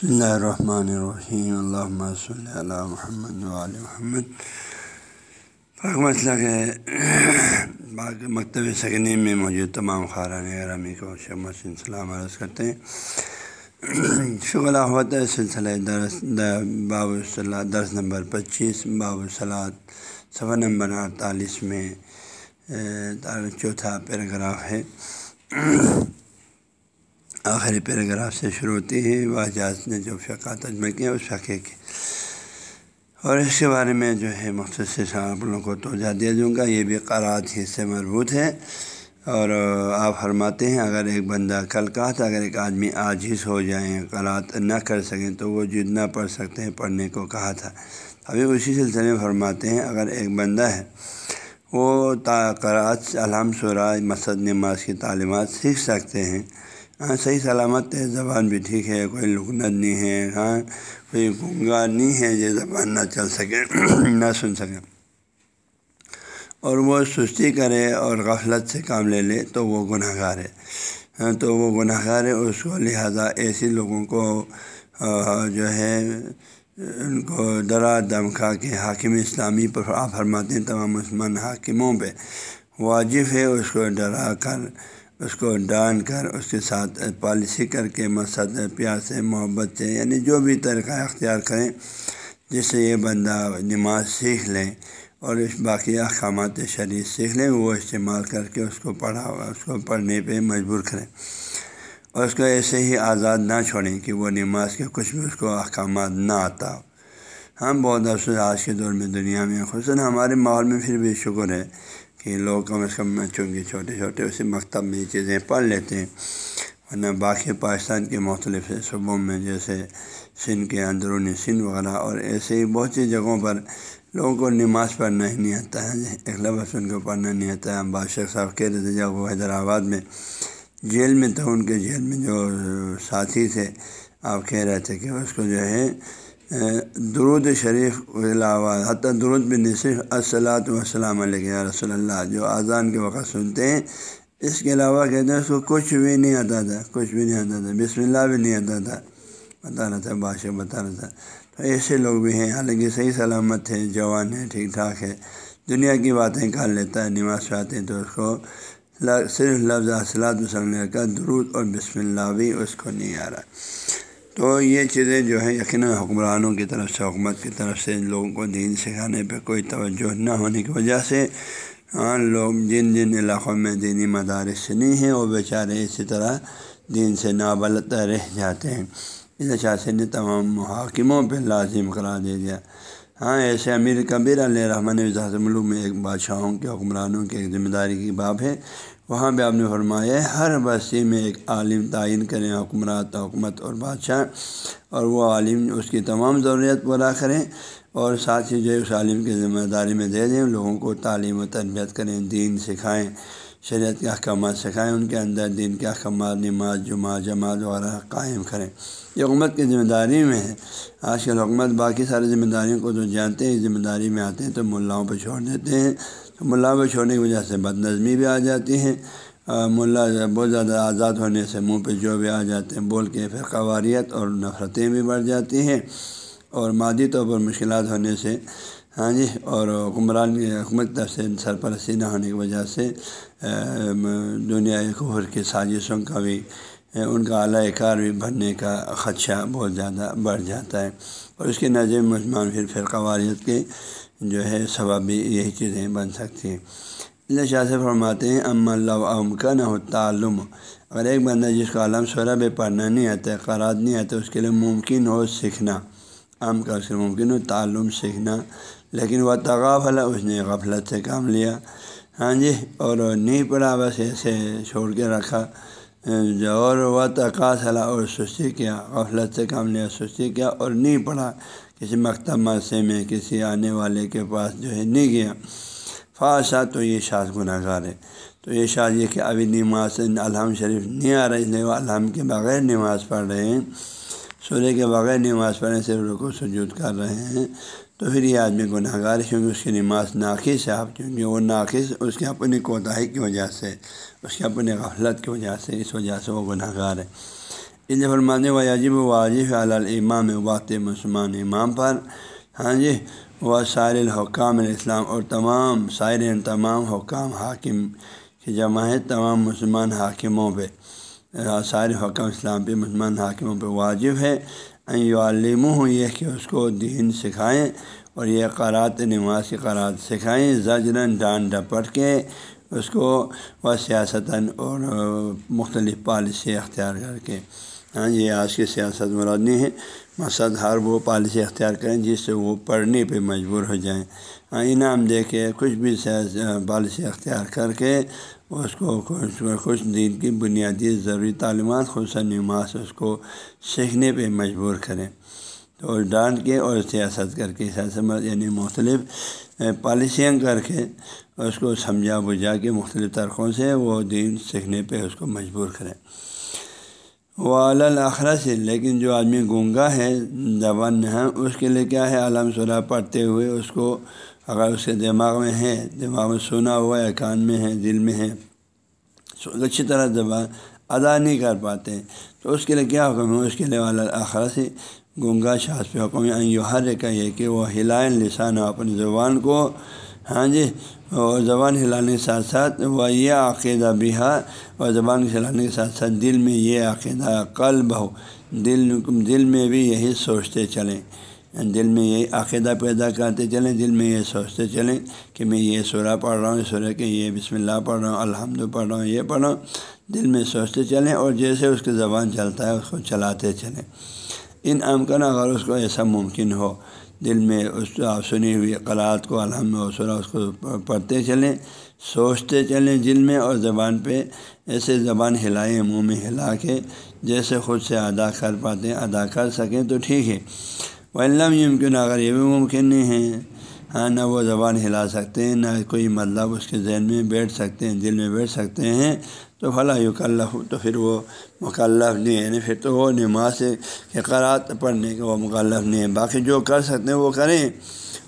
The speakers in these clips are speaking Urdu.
بسم اللہ الرحمن الرحیم. اللہ صلی اللہ محمد علیہ محمد. پاک مسئلہ کے مکتب سکنی میں موجود تمام خاران گرامی کو شمسن سلام عرض کرتے ہیں۔ شکر ہوتا ہے سلسلہ درس، باب صلاح درس نمبر پچیس، باب صلاح صفحہ نمبر اڑتالیس میں چوتھا پیراگراف ہے۔ آخری پیراگراف سے شروع ہوتی ہے واجاز نے جو فقہ تجمہ کیا اس فقے کے۔ اور اس کے بارے میں جو ہے، مختصر آپ لوگوں کو توجہ دیا دوں گا۔ یہ بھی قرات ہی سے مربوط ہے۔ اور آپ فرماتے ہیں، اگر ایک بندہ کل کہا تھا اگر ایک آدمی عاجز ہو جائیں قرات نہ کر سکیں، تو وہ جتنا پڑھ سکتے ہیں، پڑھنے کو کہا تھا۔ ابھی اسی سلسلے میں فرماتے ہیں، اگر ایک بندہ ہے، وہ قرات علام سورہ مسد نماز کی تعلیمات سیکھ سکتے ہیں ہاں صحیح سلامت ہے، زبان بھی ٹھیک ہے، کوئی لکنت نہیں ہے ہاں کوئی گنگا نہیں ہے یہ زبان نہ چل سکے، نہ سن سکے۔ اور وہ سستی کرے اور غفلت سے کام لے لے تو وہ گناہ گار ہے۔ ہاں تو وہ گناہ گار ہے، اس کو لہٰذا ایسے لوگوں کو جو ہے، ان کو ڈرا دمکا کے حاکم اسلامی پر آپ فرماتے ہیں تمام مسلمان حاکموں پہ۔ واجب ہے اس کو ڈرا کر اس کو ڈان کر، اس کے ساتھ پالیسی کر کے مقصد پیار سے محبت سے یعنی جو بھی طریقہ اختیار کریں، جس سے یہ بندہ نماز سیکھ لیں اور اس باقی احکامات شریف سیکھ لیں وہ استعمال کر کے اس کو پڑھا، اس کو پڑھنے پہ مجبور کریں۔ اور اس کو ایسے ہی آزاد نہ چھوڑیں کہ وہ نماز کے کچھ بھی اس کو احکامات نہ آتا ہو۔ ہم بہت افسوس، آج کے دور میں دنیا میں، خصوصاً ہمارے ماحول میں پھر بھی شکر ہے۔ کہ لوگ کم از کم چونکہ چھوٹے چھوٹے اسی مکتب میں یہ چیزیں پڑھ لیتے ہیں، ورنہ باقی پاکستان کے مختلف صوبوں میں جیسے سندھ کے اندرونی سندھ وغیرہ اور ایسے ہی بہت سی جگہوں پر لوگوں کو نماز پڑھنا ہی نہیں آتا ہے، ایک لفظ ان کو پڑھنا نہیں آتا ہے۔ بادشاہ صاحب کہہ رہے تھے، جب وہ حیدرآباد میں جیل میں تھے، ان کے جیل میں جو ساتھی تھے، آپ کہہ رہے تھے کہ اس کو جو ہے درود شریف کے علاوہ حتیٰ درود بن صرف السلاۃ وسلام علیہ رسول اللہ، جو اذان کے وقت سنتے ہیں، اس کے علاوہ کہتے ہیں اس کو کچھ بھی نہیں آتا تھا، کچھ بھی نہیں آتا تھا، بسم اللہ بھی نہیں آتا تھا بتا رہا تھا، بادشاہ بتا رہا تھا۔ تو ایسے لوگ بھی ہیں، حالانکہ صحیح سلامت ہے جوان ہے ٹھیک ٹھاک ہے دنیا کی باتیں کر لیتا ہے، نماز پڑھاتے ہیں، تو اس کو صرف لفظ اصلاۃ وسلم کا درود اور بسم اللہ بھی اس کو نہیں آ رہا۔ تو یہ چیزیں جو ہیں یقیناً حکمرانوں کی طرف سے، حکومت کی طرف سے لوگوں کو دین سکھانے پہ کوئی توجہ نہ ہونے کی وجہ سے ہاں لوگ جن جن علاقوں میں دینی مدارس نہیں ہیں، وہ بیچارے اسی طرح دین سے نابلتا رہ جاتے ہیں۔ اس اچھا نے تمام محاکموں پہ لازم قرار دے دیا۔ ہاں ایسے امیر کبیر علیہ رحمٰن ملک میں ایک بادشاہوں کے، حکمرانوں کی ایک ذمہ داری کی باب ہے۔ وہاں پہ آپ نے فرمایا ہے، ہر بستی میں ایک عالم تعین کریں حکمرات حکومت اور بادشاہ، اور وہ عالم اس کی تمام ضروریت پورا کریں اور ساتھ ہی جو ہے اس عالم کی ذمہ داری میں دے دیں، لوگوں کو تعلیم و تربیت کریں، دین سکھائیں، شریعت کے احکامات سکھائیں، ان کے اندر دین کے احکامات، نماز، جمعہ، جماعت وغیرہ قائم کریں۔ یہ حکومت کی ذمہ داری میں ہے۔ آج کل حکومت باقی ساری ذمہ داریوں کو تو جانتے ہیں، ذمہ داری میں آتے ہیں تو ملاؤں پہ چھوڑ دیتے ہیں۔ تو ملا کو چھوڑنے کی وجہ سے بد نظمی بھی آ جاتی ہیں ملا بہت زیادہ آزاد ہونے سے منہ پہ جو بھی آ جاتے ہیں، بول کے پھر قواریت اور نفرتیں بھی بڑھ جاتی ہیں اور مادی طور پر مشکلات ہونے سے ہاں جی اور حکمران حکومت طرف سے سرپرستی نہ ہونے کی وجہ سے دنیا خور کی سازشوں کا بھی ان کا اعلیٰ کار بھی بننے کا خدشہ بہت زیادہ بڑھ جاتا ہے۔ اور اس کے نظر مجمان پھر پھر قواریت کے جو ہے سبب بھی یہی چیزیں بن سکتی ہیں۔ اللہ شاہ سے فرماتے ہیں ام اللہ ام کا نہ ہو تعلم اگر ایک بندہ جس کو عالم شعرا پہ پڑھنا نہیں آتا ہے قرآد نہیں آتا، اس کے لیے ممکن ہو سیکھنا۔ عام کا اس کے ممکن ہو تعلم سیکھنا، لیکن وہ تغافلا اس نے غفلت سے کام لیا۔ ہاں جی اور نہیں پڑھا، بس ایسے چھوڑ کے رکھا۔ جو اور وہ تقاصلا اور سستی کیا، غفلت سے کام لیا، سستی کیا، اور نہیں پڑھا۔ کسی مکتب مدرسے میں کسی آنے والے کے پاس جو ہے نہیں گیا۔ فاشا تو یہ شاذ گناہ گار ہے۔ تو یہ شاذ یہ کہ ابھی نماز الحم شریف نہیں آ رہی نہیں وہ الحم کے بغیر نماز پڑھ رہے ہیں۔ سورہ کے بغیر نماز پڑھنے سے رکو سجود کر رہے ہیں۔ تو پھر یہ آدمی گناہ گار ہے کیونکہ اس کی نماز ناقص ہے۔ آپ کیونکہ وہ ناقص، اس کی اپنی کوتاہی کی وجہ سے، اس کی اپنی غفلت کی وجہ سے، اس وجہ سے وہ گناہ گار ہے۔ ان فرمانے و عجیب واجب علامام وقت مسلمان امام پر۔ ہاں جی وہ سائر الحکام الاسلام اور تمام سائر یعنی تمام حکام حاکم کی جمع ہے، تمام مسلمان حاکموں پہ۔ سارے حکام اسلام پہ مسلمان حاکموں پہ واجب ہے۔ علم ہوں یہ کہ اس کو دین سکھائیں اور یہ قرات نماز کی قرات سکھائیں، زجرن ڈان ڈپٹ کے اس کو وہ سیاستاً اور مختلف پالیسی اختیار کر کے۔ ہاں یہ آج کی سیاست مرادنی ہے۔ مقصد ہر وہ پالیسی اختیار کریں جس سے وہ پڑھنے پہ مجبور ہو جائیں۔ ہاں انعام دے کے کچھ بھی پالیسی اختیار کر کے اس کو کچھ کچھ دین کی بنیادی ضروری تعلیمات، خصوصاً نماز، اس کو سیکھنے پہ مجبور کریں۔ تو ڈانٹ کے اور سیاست کر کے، سیاست یعنی مختلف پالیسیاں کر کے اس کو سمجھا بجھا کے مختلف طرقوں سے وہ دین سیکھنے پہ اس کو مجبور کریں۔ وہ سے لیکن جو آدمی گونگا ہے، زبان ہے، اس کے لیے کیا ہے؟ علام صلاح پڑھتے ہوئے اس کو اگر اس کے دماغ میں ہے، دماغ میں سنا ہوا ہے، کان میں ہے، دل میں ہے اچھی طرح زبان ادا نہیں کر پاتے، تو اس کے لیے کیا حکم ہے؟ اس کے لیے والا سے گنگا شاس پہ حکم یوں ہر کہیے کہ وہ ہلائیں لسان اپنی زبان کو ہاں جی اور زبان ہلانے کے ساتھ ساتھ وہ یہ عقیدہ بھی ہے اور زبان ہلانے کے ساتھ ساتھ دل میں یہ عقیدہ قلب ہو۔ دل دل میں بھی یہی سوچتے چلیں۔ دل میں یہی عقیدہ پیدا کرتے چلیں، دل میں یہ سوچتے چلیں کہ میں یہ سورہ پڑھ رہا ہوں سورہ کہ یہ بسم اللہ پڑھ رہا ہوں، الحمد پڑھ رہا ہوں، یہ پڑھ رہا ہوں۔ دل میں سوچتے چلیں اور جیسے اس کی زبان چلتا ہے، اس کو چلاتے چلیں۔ ان امکن اگر اس کو ایسا ممکن ہو دل میں اس آپ سنی ہوئی قلعت کو الحمد و اس کو پڑھتے چلیں، سوچتے چلیں دل میں اور زبان پہ ایسے زبان ہلائیں منہ میں ہلا کے جیسے خود سے ادا کر پاتے ہیں ادا کر سکیں تو ٹھیک ہے۔ علم یمکن اگر یہ بھی ممکن نہیں ہے ہاں نہ وہ زبان ہلا سکتے ہیں نہ کوئی مطلب اس کے ذہن میں بیٹھ سکتے ہیں دل میں بیٹھ سکتے ہیں۔ تو فلاں یکلف تو پھر وہ مکلف نہیں ہے یعنی پھر تو وہ نماز کے قرات پڑھنے کے وہ مکلف نہیں ہے۔ باقی جو کر سکتے ہیں وہ کریں۔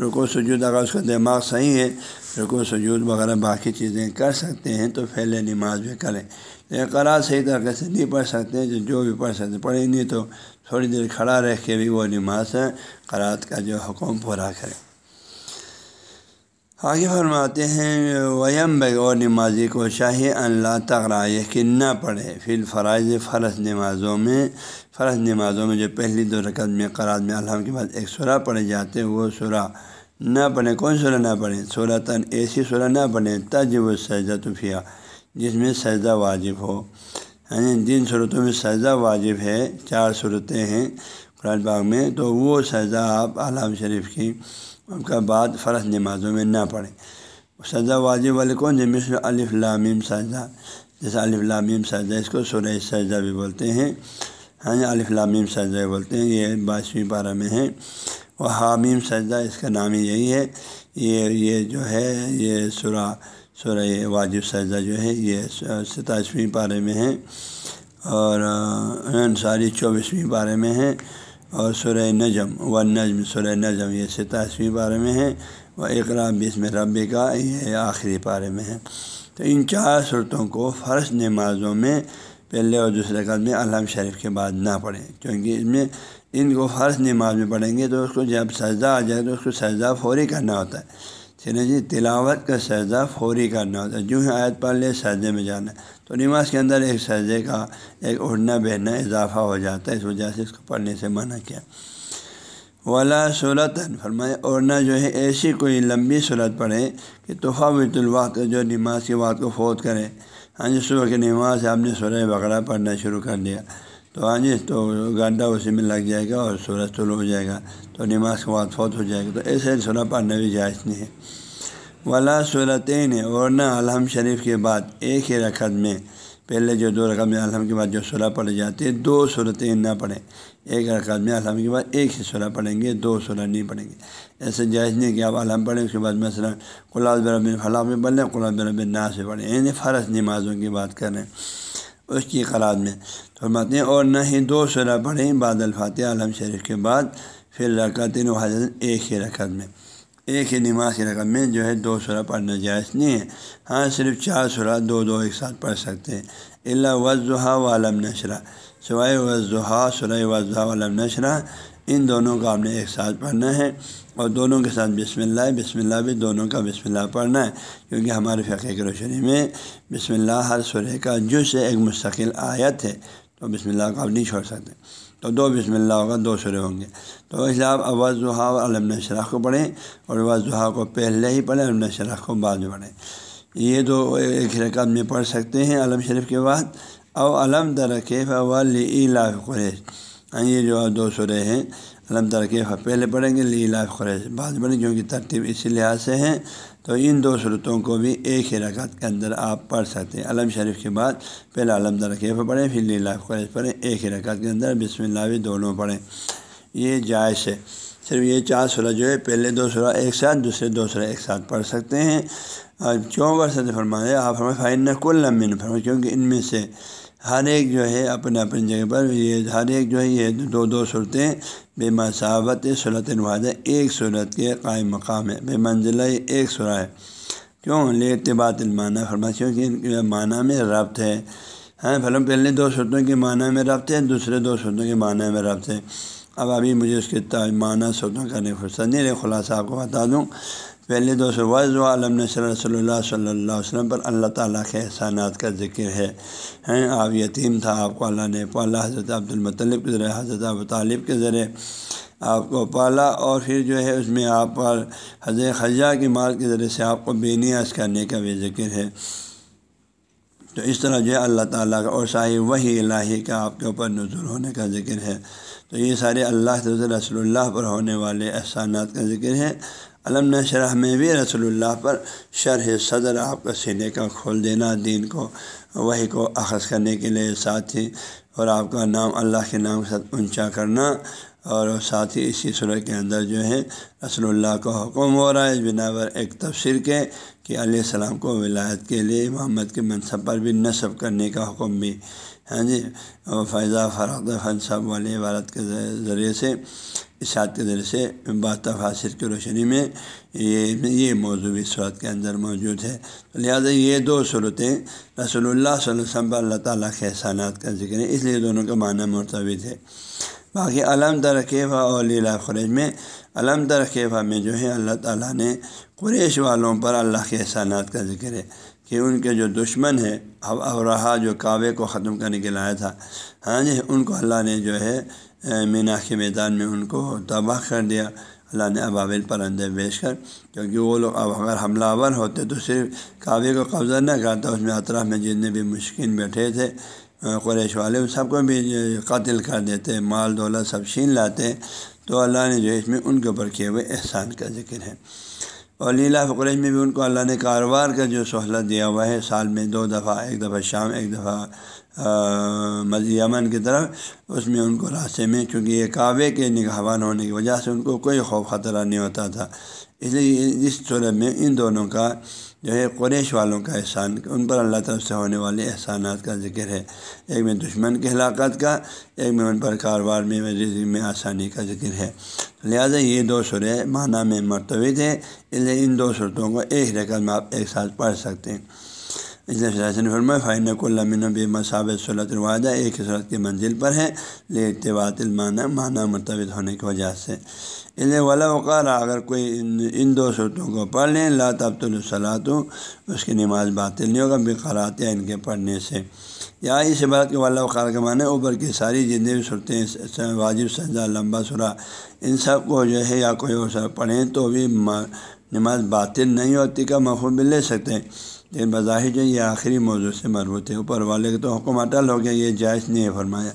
رکو سجود اگر اس کا دماغ صحیح ہے رکو سجود وغیرہ باقی چیزیں کر سکتے ہیں تو پہلے نماز بھی کریں۔ قرات صحیح طریقے سے نہیں پڑھ سکتے جو بھی پڑھ سکتے پڑھیں نہیں تو تھوڑی دیر کھڑا رہ کے بھی وہ نماز قرات کا جو حکم پورا کرے آگے فرماتے ہیں ویم بگ اور نمازی کو شاہی اللہ تغرا، یقین نہ پڑھے پھر فرائض فرض نمازوں میں، فرض نمازوں میں جو پہلی دو رکعت میں قرآد میں الحم کے بعد ایک سورہ پڑھے جاتے ہیں، وہ سورہ نہ پڑھیں کون سورہ نہ پڑھیں سورہ تن ایسی سورہ نہ پڑھیں تجب سجدہ طفیہ جس میں سجدہ واجب ہو۔ یعنی جن صورتوں میں سجدہ واجب ہے، چار صورتیں ہیں قرآن باغ میں، تو وہ سجدہ آپ عالم شریف کی ان کا بعد فرض نمازوں میں نہ پڑھیں۔ سجدہ واجب والے کون سے مثل الف لامیم سجدہ۔ جیسے الف لامیم سجدہ، اس کو سورہ سجدہ بھی بولتے ہیں۔ ہاں الف لامیم سجدہ بولتے ہیں۔ یہ بائیسویں پارہ میں ہے۔ وہ حامیم سجدہ، اس کا نام ہی یہی ہے۔ یہ یہ جو ہے، یہ سورہ سورہ واجب سجدہ جو ہے، یہ ستائیسویں پارے میں ہے۔ اور ساری چوبیسویں پارے میں ہے۔ اور سورہ نجم و نجم، سورہ نجم یہ ستائیسویں بارے میں ہے وہ اقرا بسم ربی کا یہ آخری پارے میں ہے تو ان چار صورتوں کو فرض نمازوں میں پہلے اور دوسرے قدم میں علام شریف کے بعد نہ پڑھیں۔ کیونکہ اس میں ان کو فرض نماز میں پڑھیں گے تو اس کو جب سجدہ آ جائے تو اس کو سجدہ فوری کرنا ہوتا ہے۔ ٹھیک ہے جی تلاوت کا سجدہ فوری کرنا ہوتا ہے۔ جو ہی آیت پڑھ لے، سجدے میں جانا ہے۔ تو نماز کے اندر ایک سجدے کا ایک اڑنا بہنا اضافہ ہو جاتا ہے۔ اس وجہ سے اس کو پڑھنے سے منع کیا۔ ولا صورت فرمائے اڑنا جو ہے، ایسی کوئی لمبی صورت پڑھے کہ تحفہ بیت الوقت جو نماز کی بات کو فوت کرے۔ ہاں جی صبح کی نماز آپ نے سورہ بقرہ پڑھنا شروع کر دیا۔ تو ہاں جی تو گھنٹہ اسی میں لگ جائے گا اور سورج طلوع ہو جائے گا تو نماز کے بعد فوت ہو جائے گا تو ایسے سورہ پڑھنا بھی جائز نہیں ہے۔ ولا صورتیں اور نہ الحم شریف کے بعد ایک ہی رقط میں پہلے جو دو رقم میں الحم کے بعد جو سورہ پڑھی جاتی ہے دو صورتیں نہ پڑھیں۔ ایک رقط میں الحم کے بعد ایک ہی سورہ پڑھیں گے، دو سورہ نہیں پڑھیں گے۔ ایسے جائز نہیں کہ آپ الحم پڑھیں، اس کے بعد مثلا قلعہ برب فلاح میں پڑھ لیں قلعہ برب نا سے پڑھیں۔ یعنی فرض نمازوں کی بات کریں اس کی قرآد میں۔ تو فرماتے ہیں، اور نہ ہی دو سورہ پڑھیں، بعد الفاتحہ عالم شریف کے بعد پھر رکعت و حضرت ایک ہی رکعت میں۔ ایک ہی نماز کی رقم میں جو ہے دو سورہ پڑھنا جائز نہیں ہے۔ ہاں صرف چار سورہ دو دو ایک ساتھ پڑھ سکتے ہیں۔ اللہ وضحا و عالم نشرہ۔ سوائے وضحا سرح وضحا علم نشرہ ان دونوں کا آپ نے ایک ساتھ پڑھنا ہے اور دونوں کے ساتھ بسم اللہ بسم اللہ بھی دونوں کا بسم اللہ پڑھنا ہے، کیونکہ ہمارے فقہ کی روشنی میں بسم اللہ ہر سورہ کا جز ایک مستقل آیت ہے، تو بسم اللہ کا آپ نہیں چھوڑ سکتے۔ تو دو بسم اللہ ہوگا، دو سورے ہوں گے۔ تو اس لیے آپ اوضحا علم شرح کو پڑھیں اور وضحا کو پہلے ہی پڑھیں، علم شرح کو بعد میں پڑھیں۔ یہ دو ایک رقم میں پڑھ سکتے ہیں علم شریف کے بعد۔ او علم درکیف ولا قریش۔ یہ جو دو سورے ہیں، علم ترکیف پہلے پڑھیں گے لی لاف قریش بعد پڑھیں کیونکہ ترتیب اسی لحاظ سے ہیں۔ تو ان دو صورتوں کو بھی ایک ہی رکعت کے اندر آپ پڑھ سکتے ہیں۔ علم شریف کے بعد پہلے علم درکیف پڑھیں، پھر لی لاف قریش پڑھیں، ایک ہی رکعت کے اندر بسم اللہ بھی دونوں پڑھیں۔ یہ جائز ہے۔ صرف یہ چار سورہ جو ہے، پہلے دو سورہ ایک ساتھ، دوسرے دو سورہ ایک ساتھ پڑھ سکتے ہیں۔ اور کیوں پڑھ سکتے فرمایا، آپ فرمائے فائن کل لمبن فرمائے کیونکہ ان میں سے ہر ایک جو ہے اپنے اپنی جگہ پر یہ ہر ایک جو ہے یہ دو دو صورتیں بے مساوت صورت الواحد ایک صورت کے قائم مقام ہے، بے منزلہ ایک سورہ ہے۔ کیوں؟ لطبات المانہ فرما کیونکہ ان کے معنیٰ میں ربط ہے۔ ہاں فلم پہلے دو صورتوں کے معنیٰ میں ربط ہے، دوسرے دو صورتوں کے معنیٰ میں ربط ہے۔ اب ابھی مجھے اس کے معنیٰ صورتوں کرنے فرصت، نہیں رہے خلاصہ آپ کو بتا دوں۔ پہلے دو سو وض و علم رسول اللہ صلی اللہ علیہ وسلم پر اللہ تعالیٰ کے احسانات کا ذکر ہے۔ ہیں، آپ یتیم تھا، آپ کو اللہ نے پالا، حضرت عبد المطلب کے ذریعے، حضرت اب طالب کے ذریعے آپ کو پالا اور پھر جو ہے اس میں آپ پر حضرت خجہ کی مال کے ذریعے سے آپ کو بے نیاز کرنے کا بھی ذکر ہے۔ تو اس طرح جو ہے اللہ تعالیٰ کا اور شاہی وہی الہی کا آپ کے اوپر نظر ہونے کا ذکر ہے۔ تو یہ سارے اللہ رسول اللہ پر ہونے والے احسانات کا ذکر ہے۔ علم شرح میں بھی رسول اللہ پر شرح صدر آپ کا سینے کا کھول دینا، دین کو وہی کو اخذ کرنے کے لیے ساتھ ہی اور آپ کا نام اللہ کے نام کے ساتھ اونچا کرنا اور ساتھ ہی اسی صورت کے اندر جو ہے رسول اللہ کو حکم ہو رہا ہے۔ بنا پر ایک تفسیر کے کہ علیہ السلام کو ولایت کے لیے محمد کے منصب پر بھی نصب کرنے کا حکم بھی ہاں جی فیضہ فراغ فنصب والے عبارت کے ذریعے سے، اشاعت کے ذریعے سے بات حاصر کی روشنی میں یہ یہ موضوع صورت کے اندر موجود ہے۔ لہٰذا یہ دو صورتیں رسول اللہ صلی اللہ علیہ وسلم اللہ تعالیٰ کے احسانات کا ذکر ہے اس لیے دونوں کا معنی مرتبط ہے باقی علم ترقیفہ اور لیلا خریج میں؟ علم ترقیفہ میں جو ہے اللہ تعالیٰ نے قریش والوں پر اللہ کے احسانات کا ذکر ہے کہ ان کے جو دشمن ہے اب رہا جو کعبے کو ختم کرنے کے لایا تھا۔ ہاں جی ان کو اللہ نے جو ہے مینا کے میدان میں ان کو تباہ کر دیا۔ اللہ نے ابابل پرندے بیچ کر، کیونکہ وہ لوگ اب اگر حملہ آور ہوتے تو صرف کعبے کو قبضہ نہ کرتا، اس میں اطراف میں جتنے بھی مشکل بیٹھے تھے۔ قریش والے ان سب کو بھی قتل کر دیتے مال دولت سب چھین لاتے تو اللہ نے جو اس میں ان کے اوپر کیے ہوئے احسان کا ذکر ہے۔ اور لیلا فقریش میں بھی ان کو اللہ نے کاروبار کا جو سہولت دیا ہوا ہے، سال میں دو دفعہ، ایک دفعہ شام، ایک دفعہ یمن کی طرف، اس میں ان کو راستے میں، چونکہ یہ کعبے کے نگہبان ہونے کی وجہ سے ان کو کوئی خوف خطرہ نہیں ہوتا تھا۔ اس لیے اس صورت میں ان دونوں کا جو ہے قریش والوں کا احسان، ان پر اللہ طرف سے ہونے والے احسانات کا ذکر ہے۔ ایک میں دشمن کی ہلاکت کا، ایک میں ان پر کاروبار میں میں آسانی کا ذکر ہے۔ لہٰذا یہ دو سرے معنیٰ میں مرتبط ہے اس لیے ان دو صورتوں کو ایک رقم میں آپ ایک ساتھ پڑھ سکتے ہیں۔ اس لیے فرما فائن کو لمن بے مساب صورت الوادہ ایک ہی صورت کی منزل پر ہے لے اتباط المانہ معنیٰ مرتبط ہونے کی وجہ سے۔ اس لیے ولا وقار اگر کوئی ان دو صورتوں کو پڑھ لیں، لا تبت الصلاۃ اس کی نماز باطل نہیں ہوگا، بقرات یا ان کے پڑھنے سے۔ یا اس بات کے والا وقار کا معنی، اوپر کی ساری جتنی بھی صورتیں واجب سجا لمبا سرا ان سب کو جو ہے، یا کوئی اور سب پڑھیں تو بھی نماز باطل نہیں ہوتی کا مفہوم لے سکتے ہیں۔ لیکن بظاہر جو یہ آخری موضوع سے مربوط ہے، اوپر والے کے تو حکم اٹل ہو گیا، یہ جائز نہیں ہے، فرمایا۔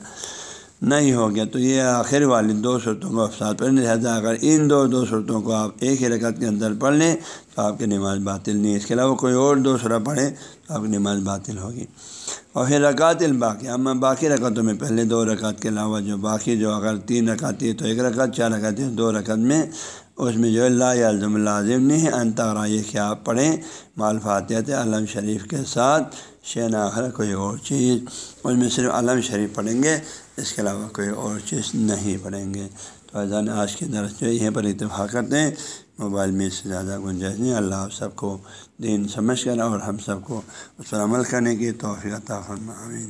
نہیں ہو گیا تو یہ آخر والی دو صورتوں کو افساد پر لہٰذا اگر ان دو دو صورتوں کو آپ ایک ہی رکعت کے اندر پڑھ لیں تو آپ کی نماز باطل نہیں اس کے علاوہ کوئی اور دو سورہ پڑھیں تو آپ کی نماز باطل ہوگی۔ اور پھر رکعت الباقی، اما باقی رکعتوں میں پہلے دو رکعت کے علاوہ جو باقی جو اگر تین رکعت ہے تو ایک رکعت، چار رکعت ہے دو رکعت میں، اس میں جو اللہ الزم لازم نہیں ہے۔ یہ کہ آپ پڑھیں۔ مال فاتحت علم شریف کے ساتھ شین آخر کوئی اور چیز۔ اس میں صرف علم شریف پڑھیں گے۔ اس کے علاوہ کوئی اور چیز نہیں پڑھیں گے۔ تو اذان آج کے درس جو یہیں پر اتفاق کرتے ہیں۔ موبائل میں اس سے زیادہ گنجائش نہیں۔ اللہ آپ سب کو دین سمجھ کر اور ہم سب کو اس پر عمل کرنے کی توفیق فرما آمین۔